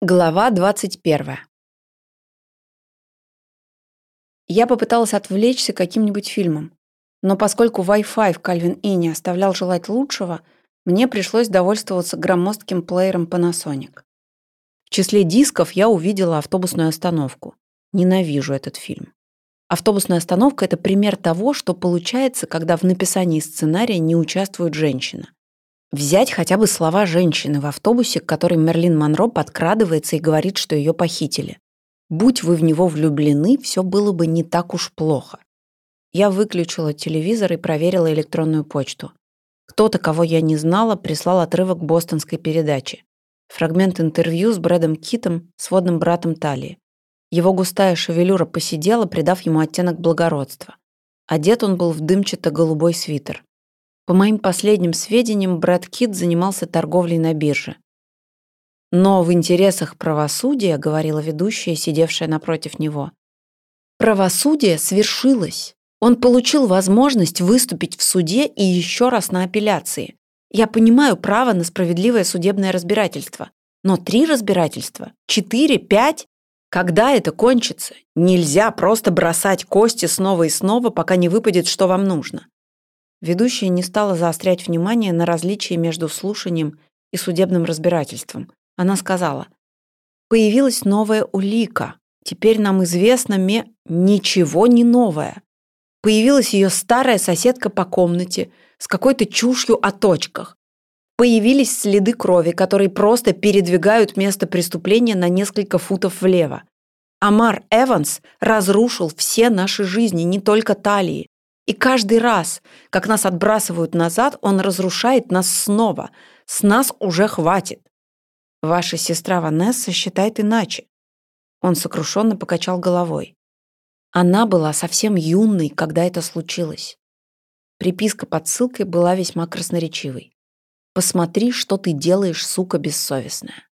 Глава 21. Я попыталась отвлечься каким-нибудь фильмом, но поскольку Wi-Fi в Кальвин Инне оставлял желать лучшего, мне пришлось довольствоваться громоздким плеером Panasonic. В числе дисков я увидела автобусную остановку. Ненавижу этот фильм. Автобусная остановка – это пример того, что получается, когда в написании сценария не участвует женщина. Взять хотя бы слова женщины в автобусе, к которой Мерлин Монро подкрадывается и говорит, что ее похитили. Будь вы в него влюблены, все было бы не так уж плохо. Я выключила телевизор и проверила электронную почту. Кто-то, кого я не знала, прислал отрывок бостонской передачи. Фрагмент интервью с Брэдом Китом, сводным братом Талии. Его густая шевелюра посидела, придав ему оттенок благородства. Одет он был в дымчато-голубой свитер. По моим последним сведениям, Брэд Кит занимался торговлей на бирже. Но в интересах правосудия, говорила ведущая, сидевшая напротив него, правосудие свершилось. Он получил возможность выступить в суде и еще раз на апелляции. Я понимаю право на справедливое судебное разбирательство. Но три разбирательства? Четыре? Пять? Когда это кончится? Нельзя просто бросать кости снова и снова, пока не выпадет, что вам нужно. Ведущая не стала заострять внимание на различии между слушанием и судебным разбирательством. Она сказала, «Появилась новая улика. Теперь нам известно ме... ничего не новое. Появилась ее старая соседка по комнате с какой-то чушью о точках. Появились следы крови, которые просто передвигают место преступления на несколько футов влево. Амар Эванс разрушил все наши жизни, не только талии. И каждый раз, как нас отбрасывают назад, он разрушает нас снова. С нас уже хватит. Ваша сестра Ванесса считает иначе. Он сокрушенно покачал головой. Она была совсем юной, когда это случилось. Приписка под ссылкой была весьма красноречивой. «Посмотри, что ты делаешь, сука бессовестная».